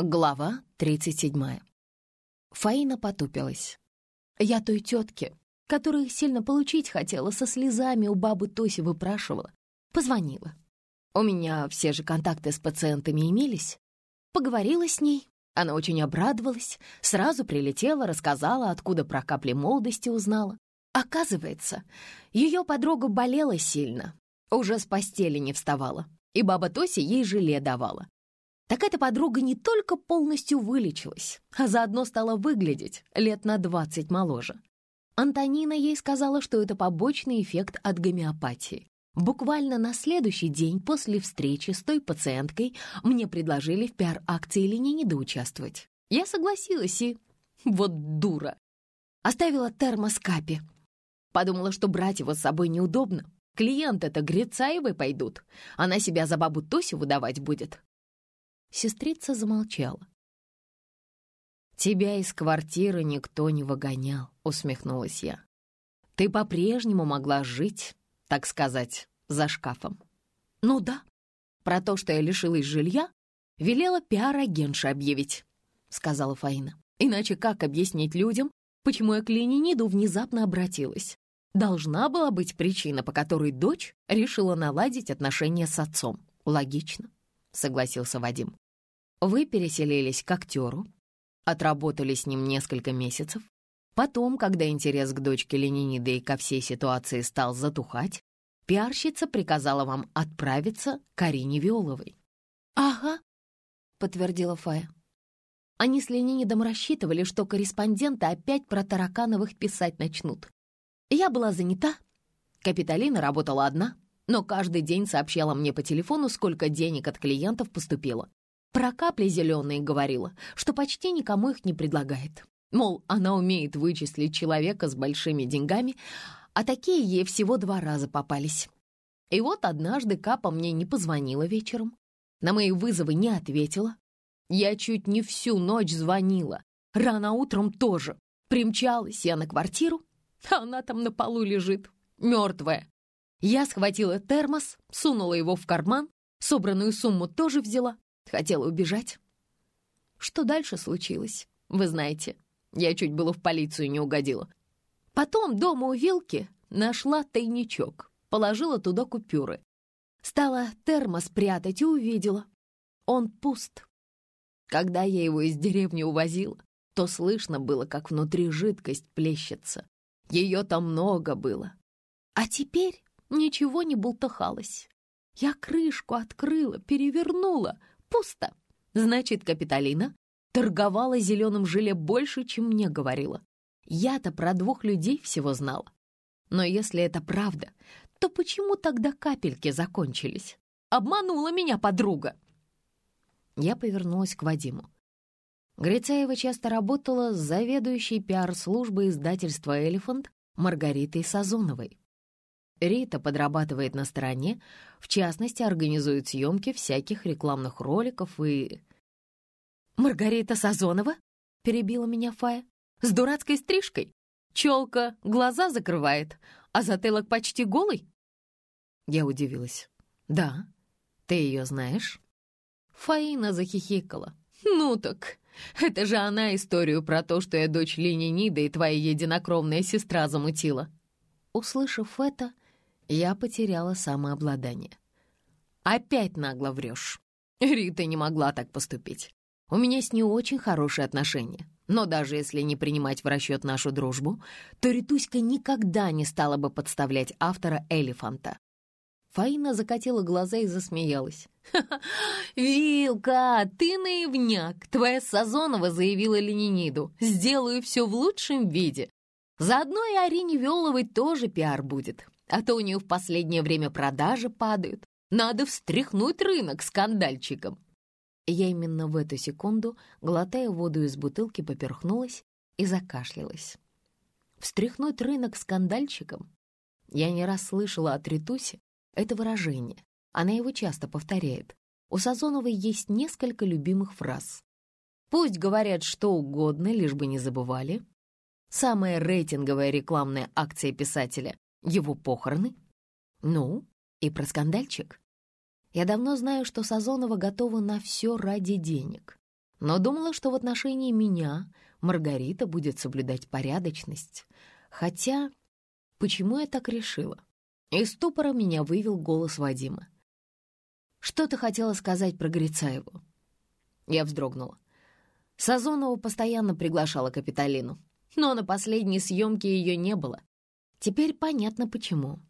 Глава 37. Фаина потупилась. Я той тетке, которую сильно получить хотела, со слезами у бабы Тоси выпрашивала, позвонила. У меня все же контакты с пациентами имелись. Поговорила с ней, она очень обрадовалась, сразу прилетела, рассказала, откуда про капли молодости узнала. Оказывается, ее подруга болела сильно, уже с постели не вставала, и баба Тося ей желе давала. Так эта подруга не только полностью вылечилась, а заодно стала выглядеть лет на двадцать моложе. Антонина ей сказала, что это побочный эффект от гомеопатии. Буквально на следующий день после встречи с той пациенткой мне предложили в пиар-акции Ленинида участвовать. Я согласилась и... Вот дура. Оставила термос Капи. Подумала, что брать его с собой неудобно. Клиенты-то Грицаевой пойдут. Она себя за бабу Тосю выдавать будет. Сестрица замолчала. «Тебя из квартиры никто не выгонял», — усмехнулась я. «Ты по-прежнему могла жить, так сказать, за шкафом». «Ну да, про то, что я лишилась жилья, велела пиар-агентша объявить», — сказала Фаина. «Иначе как объяснить людям, почему я к Лениниду внезапно обратилась? Должна была быть причина, по которой дочь решила наладить отношения с отцом. Логично согласился Вадим. Вы переселились к актеру, отработали с ним несколько месяцев. Потом, когда интерес к дочке Ленинида и ко всей ситуации стал затухать, пиарщица приказала вам отправиться к Арине Виоловой. «Ага», — подтвердила Фая. Они с Ленинидом рассчитывали, что корреспонденты опять про таракановых писать начнут. Я была занята, Капитолина работала одна — но каждый день сообщала мне по телефону, сколько денег от клиентов поступило. Про капли зеленые говорила, что почти никому их не предлагает. Мол, она умеет вычислить человека с большими деньгами, а такие ей всего два раза попались. И вот однажды Капа мне не позвонила вечером, на мои вызовы не ответила. Я чуть не всю ночь звонила, рано утром тоже. Примчалась я на квартиру, а она там на полу лежит, мертвая. Я схватила термос, сунула его в карман, собранную сумму тоже взяла, хотела убежать. Что дальше случилось, вы знаете. Я чуть было в полицию не угодила. Потом дома у Вилки нашла тайничок, положила туда купюры. Стала термос прятать и увидела. Он пуст. Когда я его из деревни увозила, то слышно было, как внутри жидкость плещется. Ее там много было. А теперь Ничего не бултыхалось. Я крышку открыла, перевернула. Пусто. Значит, Капитолина торговала зеленым желе больше, чем мне говорила. Я-то про двух людей всего знала. Но если это правда, то почему тогда капельки закончились? Обманула меня подруга. Я повернулась к Вадиму. Грицаева часто работала с заведующей пиар-службой издательства «Элефант» Маргаритой Сазоновой. Рита подрабатывает на стороне, в частности, организует съемки всяких рекламных роликов и... «Маргарита Сазонова?» — перебила меня Фая. «С дурацкой стрижкой? Челка глаза закрывает, а затылок почти голый?» Я удивилась. «Да, ты ее знаешь?» Фаина захихикала. «Ну так, это же она историю про то, что я дочь Ленинида и твоя единокровная сестра замутила». Услышав это, я потеряла самообладание. «Опять нагло врешь. Рита не могла так поступить. У меня с ней очень хорошие отношения. Но даже если не принимать в расчет нашу дружбу, то Ритуська никогда не стала бы подставлять автора «Элефанта». Фаина закатила глаза и засмеялась. «Ха «Вилка, ты наивняк! Твоя Сазонова заявила Лениниду. Сделаю все в лучшем виде. Заодно и Арине Веловой тоже пиар будет а то у нее в последнее время продажи падают. Надо встряхнуть рынок скандальчиком. Я именно в эту секунду, глотая воду из бутылки, поперхнулась и закашлялась. Встряхнуть рынок скандальчиком? Я не раз слышала от Ритуси это выражение. Она его часто повторяет. У Сазоновой есть несколько любимых фраз. Пусть говорят что угодно, лишь бы не забывали. Самая рейтинговая рекламная акция писателя его похороны? Ну, и про скандальчик. Я давно знаю, что Сазонова готова на все ради денег. но думала, что в отношении меня Маргарита будет соблюдать порядочность. Хотя, почему я так решила? Из ступора меня вывел голос Вадима. «Что ты хотела сказать про Грицаеву?» Я вздрогнула. Сазонова постоянно приглашала Капитолину, но на последней съемке ее не было. Теперь понятно, почему.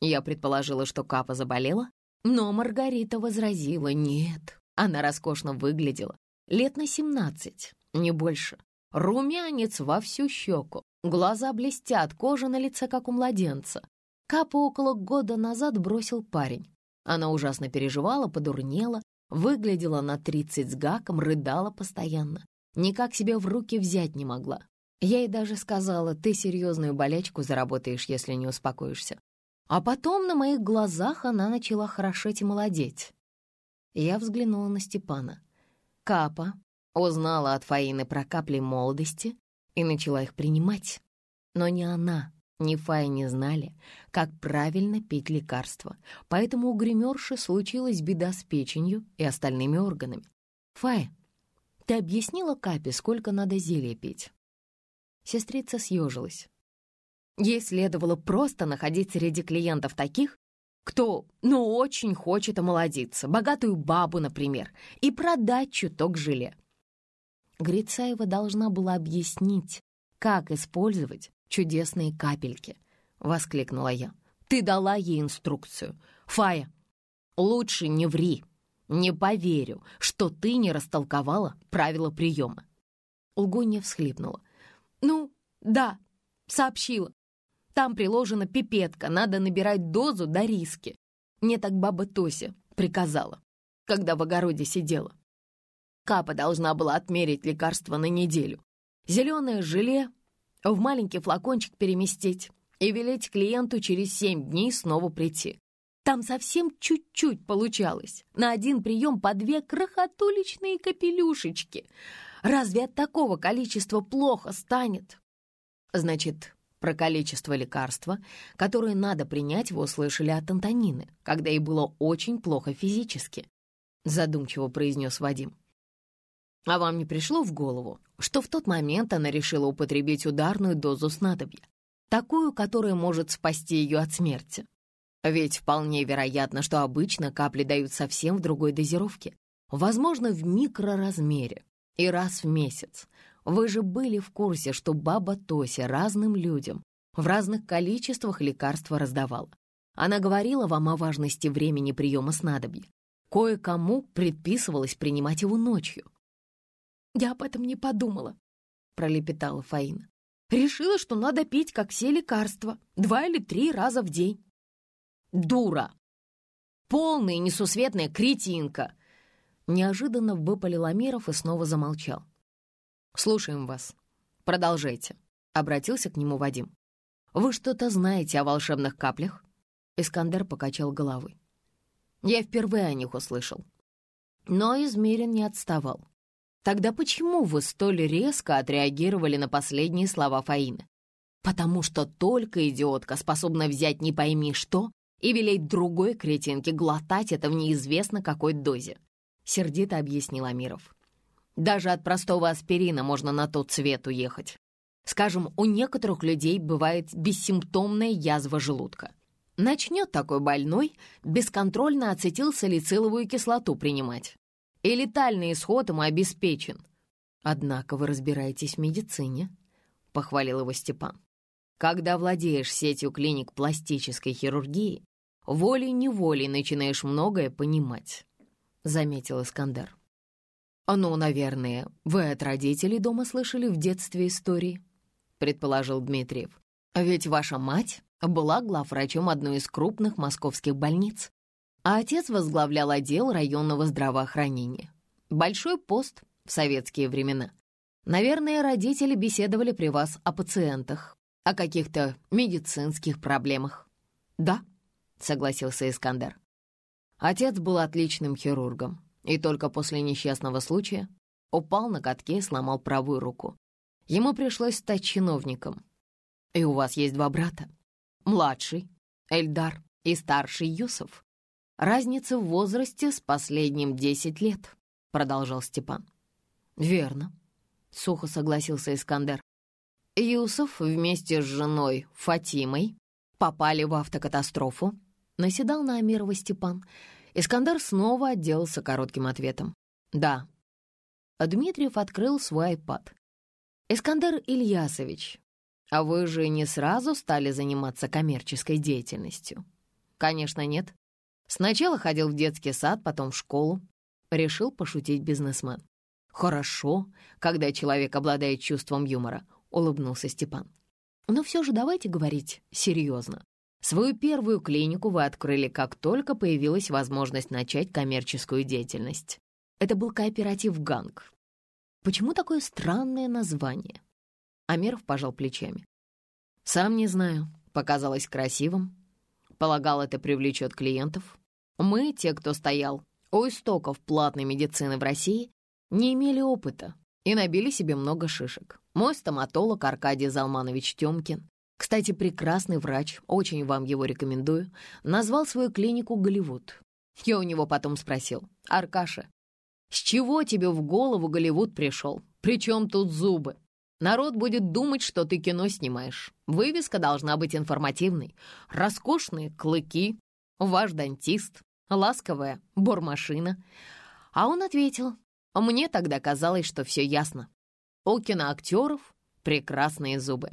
Я предположила, что Капа заболела, но Маргарита возразила «нет». Она роскошно выглядела, лет на семнадцать, не больше. Румянец во всю щеку, глаза блестят, кожа на лице, как у младенца. Капа около года назад бросил парень. Она ужасно переживала, подурнела, выглядела на тридцать с гаком, рыдала постоянно. Никак себя в руки взять не могла. Я ей даже сказала, ты серьезную болячку заработаешь, если не успокоишься. А потом на моих глазах она начала хорошеть и молодеть. Я взглянула на Степана. Капа узнала от Фаины про капли молодости и начала их принимать. Но ни она, ни Фая не знали, как правильно пить лекарства, поэтому у гримерши случилась беда с печенью и остальными органами. «Фая, ты объяснила Капе, сколько надо зелья пить?» Сестрица съежилась. Ей следовало просто находить среди клиентов таких, кто, ну, очень хочет омолодиться, богатую бабу, например, и продать чуток желе. Грицаева должна была объяснить, как использовать чудесные капельки, — воскликнула я. Ты дала ей инструкцию. Фая, лучше не ври. Не поверю, что ты не растолковала правила приема. Лгунья всхлипнула. Ну, да, сообщила. Там приложена пипетка, надо набирать дозу до риски. Мне так баба Тося приказала, когда в огороде сидела. Капа должна была отмерить лекарство на неделю. Зеленое желе в маленький флакончик переместить и велеть клиенту через семь дней снова прийти. Там совсем чуть-чуть получалось. На один прием по две крохотуличные капелюшечки. Разве от такого количества плохо станет? Значит, про количество лекарства, которое надо принять, вы услышали от Антонины, когда ей было очень плохо физически, задумчиво произнес Вадим. А вам не пришло в голову, что в тот момент она решила употребить ударную дозу снадобья, такую, которая может спасти ее от смерти? Ведь вполне вероятно, что обычно капли дают совсем в другой дозировке, возможно, в микроразмере и раз в месяц. Вы же были в курсе, что баба Тося разным людям в разных количествах лекарства раздавала. Она говорила вам о важности времени приема снадобья. Кое-кому предписывалось принимать его ночью. «Я об этом не подумала», — пролепетала Фаина. «Решила, что надо пить, как все лекарства, два или три раза в день». «Дура! Полная несусветная кретинка!» Неожиданно выпалил Амиров и снова замолчал. «Слушаем вас. Продолжайте», — обратился к нему Вадим. «Вы что-то знаете о волшебных каплях?» Искандер покачал головой. «Я впервые о них услышал». Но Измерин не отставал. «Тогда почему вы столь резко отреагировали на последние слова Фаины?» «Потому что только идиотка способна взять не пойми что и велеть другой кретинке глотать это в неизвестно какой дозе», — сердито объяснил Амиров. Даже от простого аспирина можно на тот свет уехать. Скажем, у некоторых людей бывает бессимптомная язва желудка. Начнет такой больной бесконтрольно ацетилсалициловую кислоту принимать. И летальный исход ему обеспечен. Однако вы разбираетесь в медицине, — похвалил его Степан. Когда владеешь сетью клиник пластической хирургии, волей-неволей начинаешь многое понимать, — заметил Искандер. «Ну, наверное, вы от родителей дома слышали в детстве истории», — предположил Дмитриев. «Ведь ваша мать была главврачом одной из крупных московских больниц, а отец возглавлял отдел районного здравоохранения. Большой пост в советские времена. Наверное, родители беседовали при вас о пациентах, о каких-то медицинских проблемах». «Да», — согласился Искандер. Отец был отличным хирургом, и только после несчастного случая упал на катке и сломал правую руку. Ему пришлось стать чиновником. И у вас есть два брата. Младший — Эльдар и старший Юсов. Разница в возрасте с последним десять лет, продолжал Степан. «Верно», — сухо согласился Искандер. Юсов вместе с женой Фатимой попали в автокатастрофу, наседал на Амирова Степан. Искандер снова отделался коротким ответом. «Да». Дмитриев открыл свой iPad. «Искандер Ильясович, а вы же не сразу стали заниматься коммерческой деятельностью?» «Конечно, нет. Сначала ходил в детский сад, потом в школу. Решил пошутить бизнесмен. Хорошо, когда человек обладает чувством юмора улыбнулся Степан. «Но все же давайте говорить серьезно. Свою первую клинику вы открыли, как только появилась возможность начать коммерческую деятельность. Это был кооператив «Ганг». Почему такое странное название?» Амиров пожал плечами. «Сам не знаю. Показалось красивым. Полагал, это привлечет клиентов. Мы, те, кто стоял у истоков платной медицины в России, не имели опыта и набили себе много шишек. Мой стоматолог Аркадий Залманович Тёмкин, кстати, прекрасный врач, очень вам его рекомендую, назвал свою клинику «Голливуд». Я у него потом спросил, «Аркаша, с чего тебе в голову Голливуд пришел? Причем тут зубы? Народ будет думать, что ты кино снимаешь. Вывеска должна быть информативной. Роскошные клыки, ваш дантист, ласковая бормашина». А он ответил, мне тогда казалось, что все ясно. У киноактеров прекрасные зубы.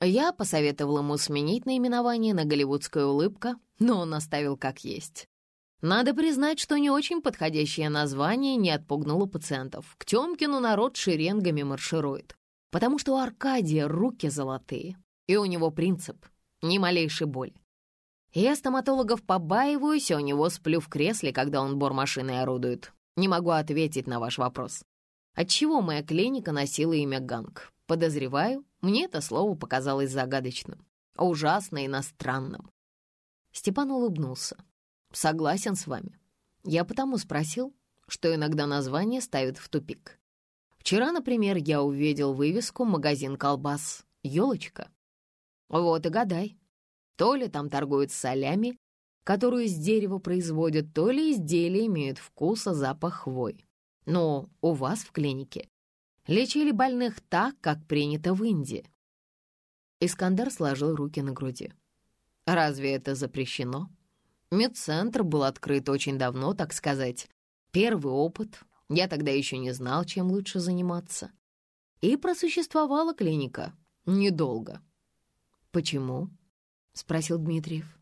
Я посоветовал ему сменить наименование на «Голливудская улыбка», но он оставил как есть. Надо признать, что не очень подходящее название не отпугнуло пациентов. К Тёмкину народ шеренгами марширует, потому что у Аркадия руки золотые, и у него принцип — ни малейшей боли. Я стоматологов побаиваюсь, у него сплю в кресле, когда он бормашиной орудует. Не могу ответить на ваш вопрос. Отчего моя клиника носила имя Ганг? Подозреваю, мне это слово показалось загадочным, ужасно иностранным. Степан улыбнулся. Согласен с вами. Я потому спросил, что иногда название ставят в тупик. Вчера, например, я увидел вывеску «Магазин колбас. Ёлочка». Вот и гадай. То ли там торгуют солями, которую из дерева производят, то ли изделия имеют вкус и запах хвой. Но у вас в клинике лечили больных так, как принято в Индии. Искандер сложил руки на груди. Разве это запрещено? Медцентр был открыт очень давно, так сказать. Первый опыт. Я тогда еще не знал, чем лучше заниматься. И просуществовала клиника недолго. «Почему?» — спросил Дмитриев.